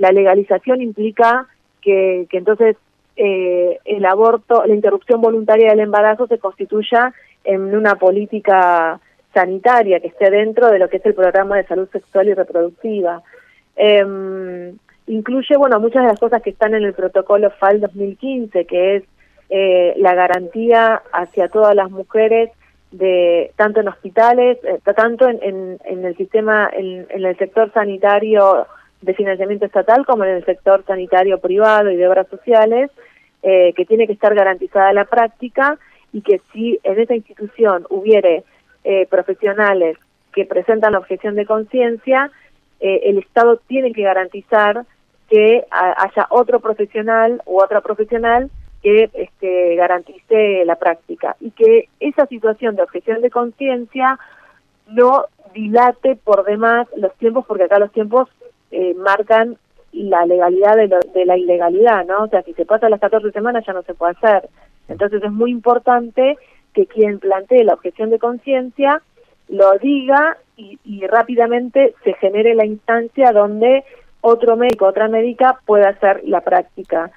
la legalización implica que, entonces eh, el aborto, la interrupción voluntaria del embarazo se constituya en una política sanitaria que esté dentro de lo que es el programa de salud sexual y reproductiva. Eh, incluye, bueno, muchas de las cosas que están en el protocolo FAL 2015, que es eh, la garantía hacia todas las mujeres de tanto en hospitales, eh, tanto en, en, el sistema, en, en, el sector sanitario de financiamiento estatal como en el sector sanitario privado y de obras sociales, eh, que tiene que estar garantizada la práctica y que si en esa institución hubiere eh, profesionales que presentan objeción de conciencia, eh, el Estado tiene que garantizar que haya otro profesional u otra profesional que este, garantice la práctica y que esa situación de objeción de conciencia no dilate por demás los tiempos, porque acá los tiempos eh, marcan la legalidad de, de, la ilegalidad, ¿no? O sea, si se pasa las 14 semanas ya no se puede hacer. Entonces es muy importante que quien plantee la objeción de conciencia lo diga y, y rápidamente se genere la instancia donde otro médico, otra médica pueda hacer la práctica.